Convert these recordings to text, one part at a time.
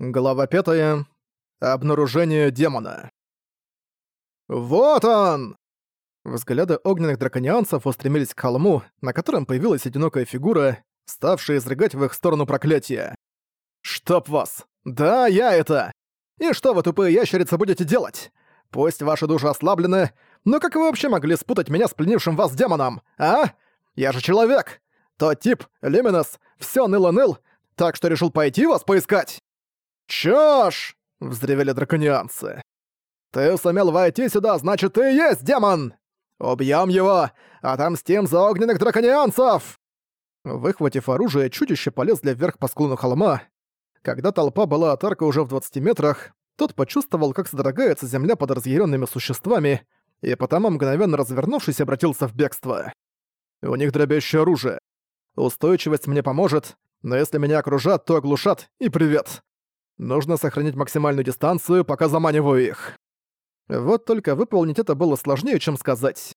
Глава 5. Обнаружение демона. «Вот он!» Взгляды огненных драконианцев устремились к холму, на котором появилась одинокая фигура, ставшая изрыгать в их сторону проклятия. «Чтоб вас! Да, я это! И что вы, тупые ящерицы, будете делать? Пусть ваши души ослаблены, но как вы вообще могли спутать меня с пленившим вас демоном, а? Я же человек! Тот тип, Лиминос, всё ныл-ныл, так что решил пойти вас поискать!» «Чёж!» — взревели драконианцы. «Ты сумел войти сюда, значит, ты и есть демон! Убьем его! Отомстим за огненных драконианцев!» Выхватив оружие, чудище полезли вверх по склону холма. Когда толпа была от арка уже в 20 метрах, тот почувствовал, как содрогается земля под разъяренными существами, и потому, мгновенно развернувшись, обратился в бегство. «У них дробящее оружие. Устойчивость мне поможет, но если меня окружат, то оглушат, и привет. Нужно сохранить максимальную дистанцию, пока заманиваю их. Вот только выполнить это было сложнее, чем сказать.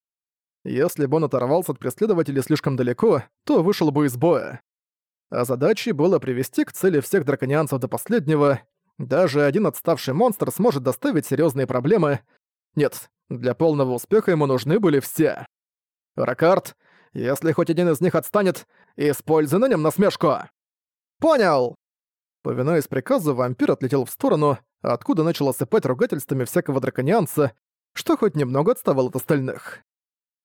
Если бы он оторвался от преследователей слишком далеко, то вышел бы из боя. А задачей было привести к цели всех драконианцев до последнего. Даже один отставший монстр сможет доставить серьезные проблемы. Нет, для полного успеха ему нужны были все. Ракард, если хоть один из них отстанет, используй на нем насмешку. Понял! Повинуясь приказу, вампир отлетел в сторону, откуда начал осыпать ругательствами всякого драконианца, что хоть немного отставал от остальных.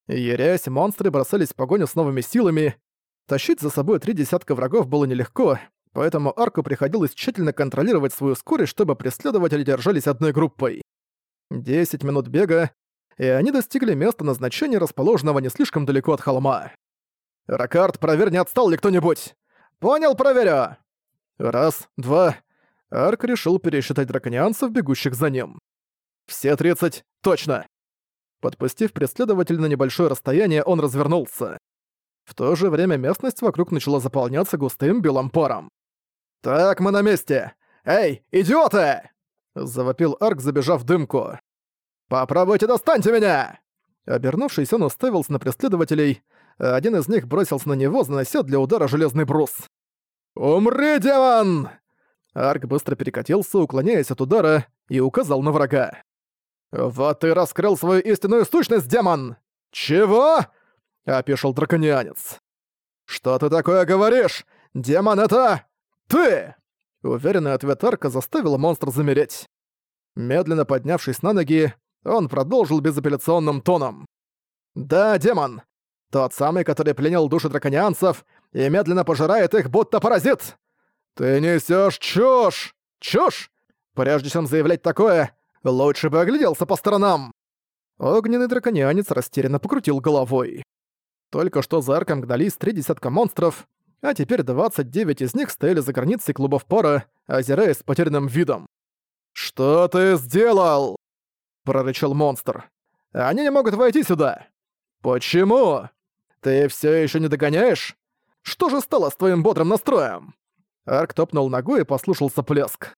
Ярясь, монстры бросались в погоню с новыми силами. Тащить за собой три десятка врагов было нелегко, поэтому арку приходилось тщательно контролировать свою скорость, чтобы преследователи держались одной группой. Десять минут бега, и они достигли места назначения, расположенного не слишком далеко от холма. «Ракард, проверь, не отстал ли кто-нибудь!» «Понял, проверю!» Раз, два. Арк решил пересчитать драконианцев, бегущих за ним. Все тридцать, точно. Подпустив преследователя на небольшое расстояние, он развернулся. В то же время местность вокруг начала заполняться густым белым паром. «Так, мы на месте! Эй, идиоты!» Завопил Арк, забежав в дымку. «Попробуйте достаньте меня!» Обернувшись, он уставился на преследователей, один из них бросился на него, занося для удара железный брус. «Умри, демон!» Арк быстро перекатился, уклоняясь от удара, и указал на врага. «Вот ты раскрыл свою истинную сущность, демон!» «Чего?» — опешил драконианец. «Что ты такое говоришь? Демон — это... ты!» Уверенный ответ Арка заставил монстра замереть. Медленно поднявшись на ноги, он продолжил безапелляционным тоном. «Да, демон. Тот самый, который пленил души драконианцев и медленно пожирает их, будто паразит. Ты несешь чушь! Чушь! Прежде чем заявлять такое, лучше бы огляделся по сторонам. Огненный драконианец растерянно покрутил головой. Только что за арком гнались три десятка монстров, а теперь 29 из них стояли за границей клубов пара, озираясь с потерянным видом. «Что ты сделал?» — прорычал монстр. «Они не могут войти сюда!» «Почему? Ты все еще не догоняешь? Что же стало с твоим бодрым настроем?» Арк топнул ногой и послушался плеск.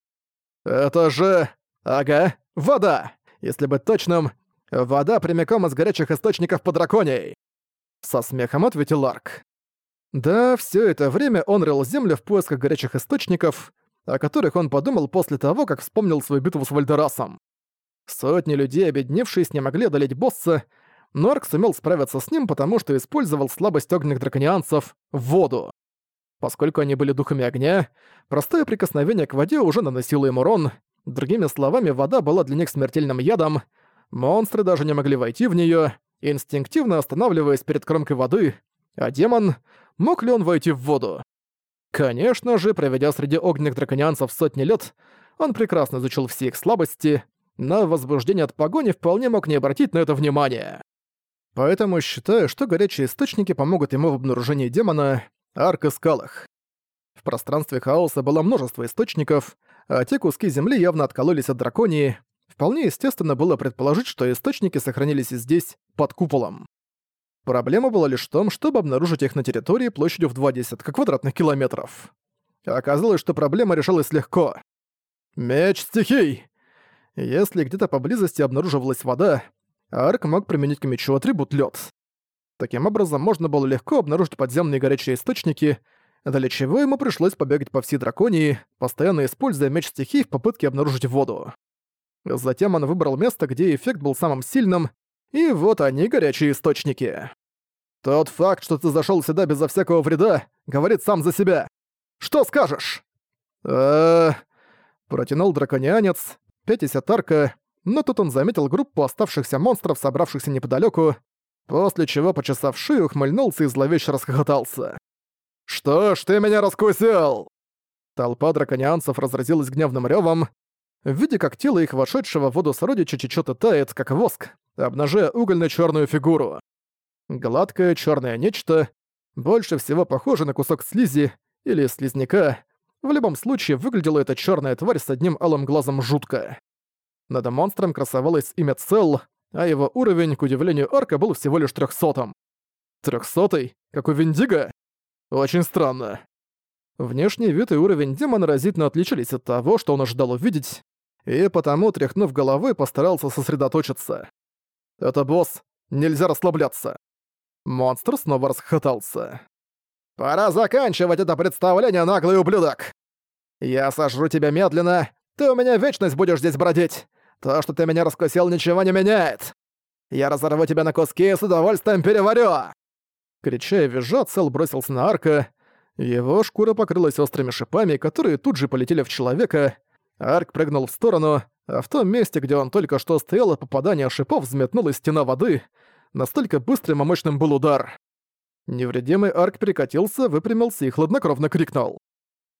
«Это же... Ага, вода! Если быть точным, вода прямиком из горячих источников под драконей!» Со смехом ответил Арк. Да, все это время он рыл землю в поисках горячих источников, о которых он подумал после того, как вспомнил свою битву с Вальдерасом. Сотни людей, объединившись, не могли одолеть босса, Норк сумел справиться с ним, потому что использовал слабость огненных драконианцев — воду. Поскольку они были духами огня, простое прикосновение к воде уже наносило им урон, другими словами, вода была для них смертельным ядом, монстры даже не могли войти в неё, инстинктивно останавливаясь перед кромкой воды, а демон, мог ли он войти в воду? Конечно же, проведя среди огненных драконианцев сотни лет, он прекрасно изучил все их слабости, но возбуждение от погони вполне мог не обратить на это внимания. Поэтому считаю, что горячие источники помогут ему в обнаружении демона, арк искал их. В пространстве хаоса было множество источников, а те куски земли явно откололись от драконии. Вполне естественно было предположить, что источники сохранились и здесь, под куполом. Проблема была лишь в том, чтобы обнаружить их на территории площадью в два десятка квадратных километров. Оказалось, что проблема решалась легко. Меч стихий! Если где-то поблизости обнаруживалась вода, Арк мог применить к мечу атрибут лед. Таким образом, можно было легко обнаружить подземные горячие источники, для чего ему пришлось побегать по всей драконии, постоянно используя меч стихий в попытке обнаружить воду. Затем он выбрал место, где эффект был самым сильным, и вот они, горячие источники. Тот факт, что ты зашел сюда безо всякого вреда, говорит сам за себя. Что скажешь? э протянул драконианец, от арка, но тут он заметил группу оставшихся монстров, собравшихся неподалеку, после чего, почесав шею, ухмыльнулся и зловеще расхохотался. «Что ж ты меня раскусил?» Толпа драконианцев разразилась гневным ревом, видя, как тело их вошедшего в воду сородича чечёто тает, как воск, обнажая угольно черную фигуру. Гладкое черное нечто, больше всего похоже на кусок слизи или слизняка, в любом случае, выглядела эта черная тварь с одним алым глазом жутко. Над монстром красовалось имя Цел, а его уровень, к удивлению Арка, был всего лишь трехсотым. Трехсотый? Как у Виндиго? Очень странно. Внешний вид и уровень демона разительно отличались от того, что он ожидал увидеть, и потому, тряхнув головой, постарался сосредоточиться. «Это босс, нельзя расслабляться». Монстр снова расхохотался. «Пора заканчивать это представление, наглый ублюдок! Я сожру тебя медленно, ты у меня вечность будешь здесь бродить! То, что ты меня раскусил, ничего не меняет! Я разорву тебя на куски и с удовольствием переварю!» Крича и визжа, Цел бросился на арка. Его шкура покрылась острыми шипами, которые тут же полетели в человека. Арк прыгнул в сторону, а в том месте, где он только что стоял от попадания шипов, взметнулась стена воды. Настолько быстрым и мощным был удар. Невредимый Арк перекатился, выпрямился и хладнокровно крикнул.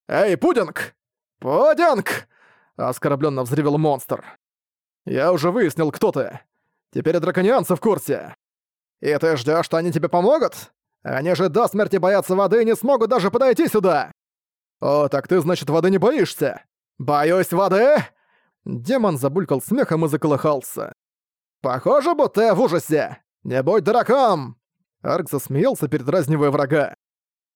«Эй, Пудинг! Пудинг!» — оскорбленно взревел монстр. «Я уже выяснил, кто ты. Теперь драконианцы в курсе. И ты ждешь, что они тебе помогут? Они же до смерти боятся воды и не смогут даже подойти сюда!» «О, так ты, значит, воды не боишься?» «Боюсь воды?» Демон забулькал смехом и заколыхался. «Похоже, будто я в ужасе! Не будь дураком!» Арк засмеялся, передразнивая врага.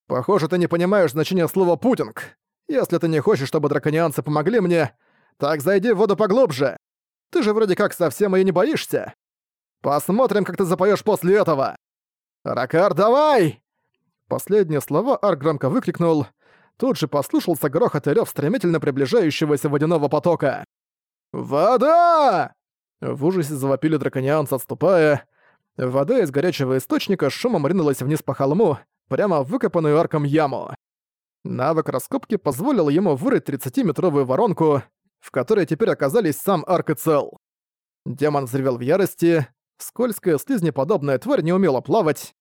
«Похоже, ты не понимаешь значение слова «путинг». Если ты не хочешь, чтобы драконианцы помогли мне, так зайди в воду поглубже. Ты же вроде как совсем её не боишься. Посмотрим, как ты запоёшь после этого. Ракар, давай!» Последние слова Арк громко выкрикнул. Тут же послышался грохот и рёв стремительно приближающегося водяного потока. «Вода!» В ужасе завопили драконианцы, отступая. Вода из горячего источника шумом ринулась вниз по холму, прямо в выкопанную арком яму. Навык раскопки позволил ему вырыть 30-метровую воронку, в которой теперь оказались сам арк и цел. Демон взревел в ярости, скользкая слизнеподобная тварь не умела плавать.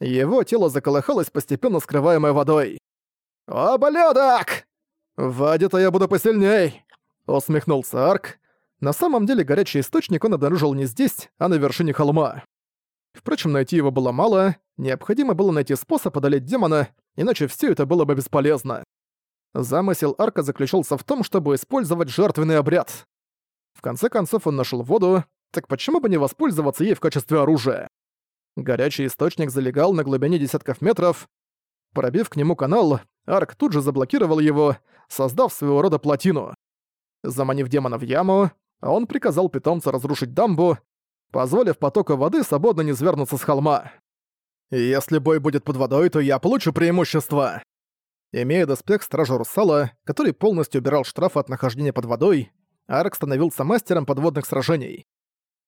Его тело заколыхалось, постепенно скрываемое водой. «Ублюдок!» «В воде-то я буду посильней!» — усмехнулся Арк. На самом деле горячий источник он обнаружил не здесь, а на вершине холма. Впрочем, найти его было мало, необходимо было найти способ одолеть демона, иначе все это было бы бесполезно. Замысел Арка заключался в том, чтобы использовать жертвенный обряд. В конце концов он нашел воду, так почему бы не воспользоваться ей в качестве оружия? Горячий источник залегал на глубине десятков метров. Пробив к нему канал, Арк тут же заблокировал его, создав своего рода плотину. Заманив демона в яму, он приказал питомцу разрушить дамбу, позволив потоку воды свободно не свернуться с холма. «Если бой будет под водой, то я получу преимущество!» Имея доспех Стража Русала, который полностью убирал штрафы от нахождения под водой, Арк становился мастером подводных сражений.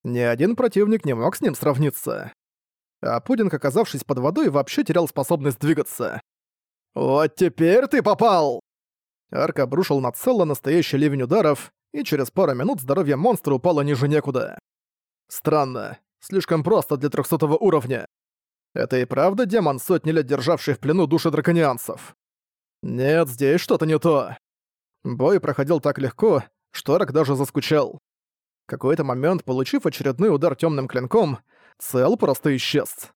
Ни один противник не мог с ним сравниться. А Пудинг, оказавшись под водой, вообще терял способность двигаться. «Вот теперь ты попал!» Арк обрушил на Целла настоящий ливень ударов, и через пару минут здоровье монстра упало ниже некуда. Странно. Слишком просто для трехсотого уровня. Это и правда демон, сотни лет державший в плену души драконианцев? Нет, здесь что-то не то. Бой проходил так легко, что Рак даже заскучал. В какой-то момент, получив очередной удар темным клинком, Цел просто исчез.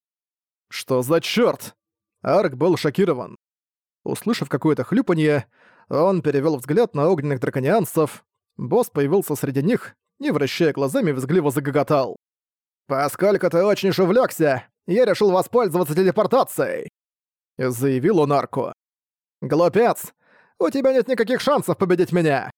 Что за чёрт? Арк был шокирован. Услышав какое-то хлюпанье, он перевёл взгляд на огненных драконианцев. Босс появился среди них и, вращая глазами, взгливо загоготал. «Поскольку ты очень уж я решил воспользоваться телепортацией», — заявил он Арку. «Глупец, у тебя нет никаких шансов победить меня.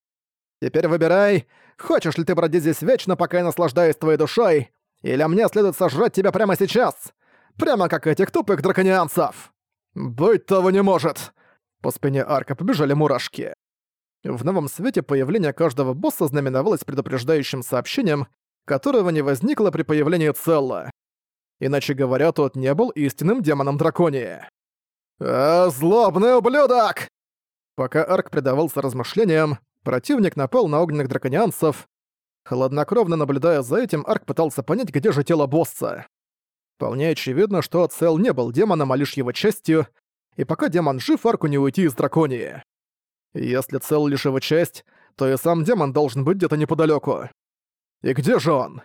Теперь выбирай, хочешь ли ты бродить здесь вечно, пока я наслаждаюсь твоей душой, или мне следует сожрать тебя прямо сейчас, прямо как этих тупых драконианцев. Быть того не может. По спине арка побежали мурашки. В новом свете появление каждого босса знаменовалось предупреждающим сообщением, которого не возникло при появлении Целла. Иначе говоря, тот не был истинным демоном драконии. «А, злобный ублюдок!» Пока Арк предавался размышлениям, противник напал на огненных драконианцев. Хладнокровно наблюдая за этим, Арк пытался понять, где же тело босса. Вполне очевидно, что Цел не был демоном, а лишь его частью, и пока демон жив, Арку не уйти из драконии. Если Цел лишь его часть, то и сам демон должен быть где-то неподалеку. И где же он?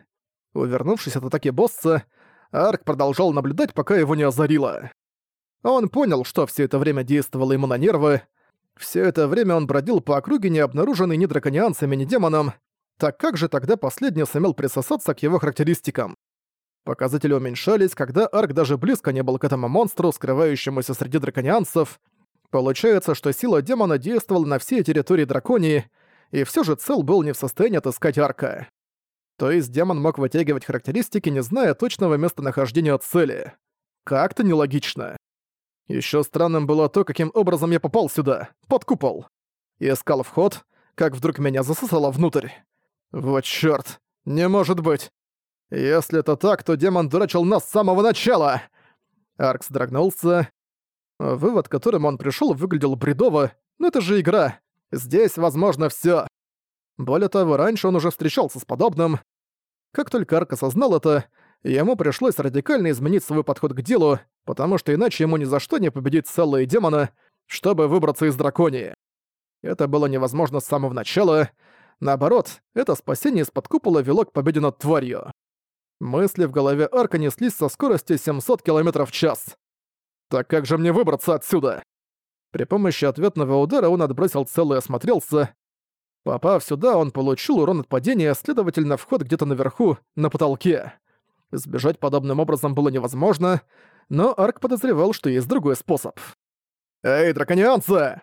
Увернувшись от атаки босса, Арк продолжал наблюдать, пока его не озарило. Он понял, что все это время действовало ему на нервы. Все это время он бродил по округе, не обнаруженный ни драконианцами, ни демоном. Так как же тогда последний сумел присосаться к его характеристикам? Показатели уменьшались, когда Арк даже близко не был к этому монстру, скрывающемуся среди драконианцев. Получается, что сила демона действовала на всей территории драконии, и все же Цел был не в состоянии отыскать Арка. То есть демон мог вытягивать характеристики, не зная точного местонахождения цели. Как-то нелогично. Еще странным было то, каким образом я попал сюда, под купол. И искал вход, как вдруг меня засосало внутрь. Вот чёрт, не может быть. Если это так, то демон дурачил нас с самого начала. Аркс дрогнулся. Вывод, к которому он пришел, выглядел бредово, но это же игра. Здесь возможно все. Более того, раньше он уже встречался с подобным. Как только Арк осознал это, ему пришлось радикально изменить свой подход к делу, потому что иначе ему ни за что не победить и демона, чтобы выбраться из драконии. Это было невозможно с самого начала. Наоборот, это спасение из-под купола вело к победе над тварью. Мысли в голове Арка неслись со скоростью 700 км в час. «Так как же мне выбраться отсюда?» При помощи ответного удара он отбросил целый и осмотрелся. Попав сюда, он получил урон от падения, следовательно, вход где-то наверху, на потолке. Сбежать подобным образом было невозможно, но Арк подозревал, что есть другой способ. «Эй, драконианцы!»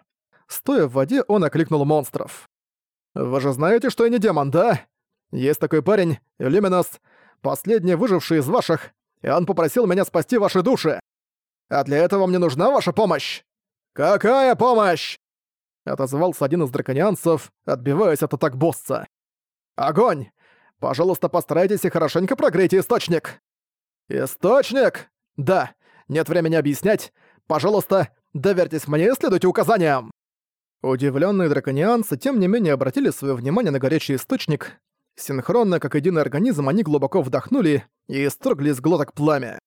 Стоя в воде, он окликнул монстров. «Вы же знаете, что я не демон, да? Есть такой парень, Люминос, последний выживший из ваших, и он попросил меня спасти ваши души. А для этого мне нужна ваша помощь!» «Какая помощь?» — отозвался один из драконианцев, отбиваясь от атак босса. «Огонь! Пожалуйста, постарайтесь и хорошенько прогрейте источник!» «Источник? Да, нет времени объяснять. Пожалуйста, доверьтесь мне и следуйте указаниям!» Удивленные драконианцы тем не менее обратили свое внимание на горячий источник. Синхронно, как единый организм, они глубоко вдохнули и исторгли из глоток пламя.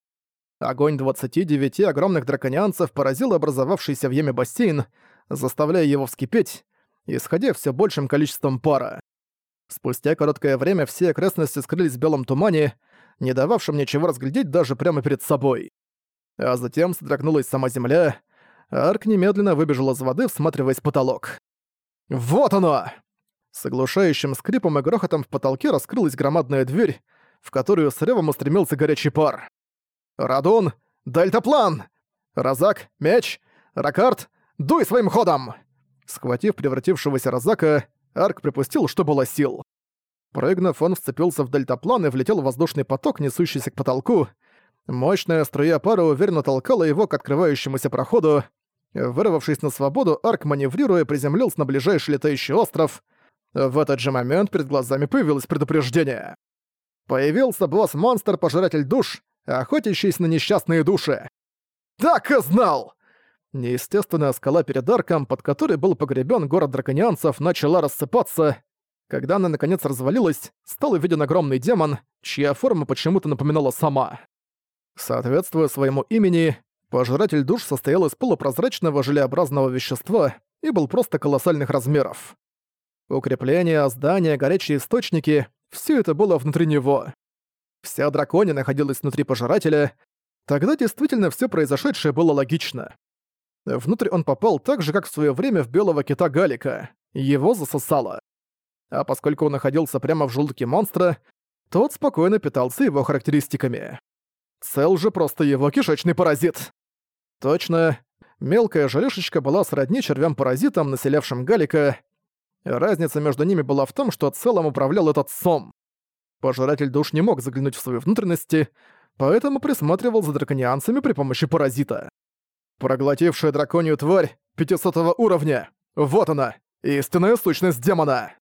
Огонь 29 огромных драконианцев поразил образовавшийся в яме бассейн, заставляя его вскипеть, исходя все большим количеством пара. Спустя короткое время все окрестности скрылись в белом тумане, не дававшем ничего разглядеть даже прямо перед собой. А затем содрогнулась сама земля, а Арк немедленно выбежал из воды, всматриваясь в потолок. «Вот оно!» С оглушающим скрипом и грохотом в потолке раскрылась громадная дверь, в которую с ревом устремился горячий пар. «Радун! Дельтаплан! Разак! Меч! Ракарт! Дуй своим ходом!» Схватив превратившегося Розака, Арк припустил, что было сил. Прыгнув, он вцепился в дельтаплан и влетел в воздушный поток, несущийся к потолку. Мощная струя пара уверенно толкала его к открывающемуся проходу. Вырвавшись на свободу, Арк, маневрируя, приземлился на ближайший летающий остров. В этот же момент перед глазами появилось предупреждение. Появился босс-монстр-пожиратель душ, охотящийся на несчастные души. «Так и знал!» Неестественная скала перед арком, под которой был погребен город драконианцев, начала рассыпаться. Когда она наконец развалилась, стал виден огромный демон, чья форма почему-то напоминала сама. Соответствуя своему имени, пожиратель душ состоял из полупрозрачного желеобразного вещества и был просто колоссальных размеров. Укрепления, здания, горячие источники — все это было внутри него. Вся дракония находилась внутри пожирателя, тогда действительно все произошедшее было логично. Внутрь он попал так же, как в свое время в белого кита Галика. Его засосало. А поскольку он находился прямо в желудке монстра, тот спокойно питался его характеристиками. Цел же просто его кишечный паразит. Точно, мелкая жалюшечка была сродни червям-паразитам, населявшим Галика. Разница между ними была в том, что целом управлял этот сом. Пожиратель душ не мог заглянуть в свои внутренности, поэтому присматривал за драконианцами при помощи паразита. Проглотившая драконью тварь 500 уровня. Вот она, истинная сущность демона.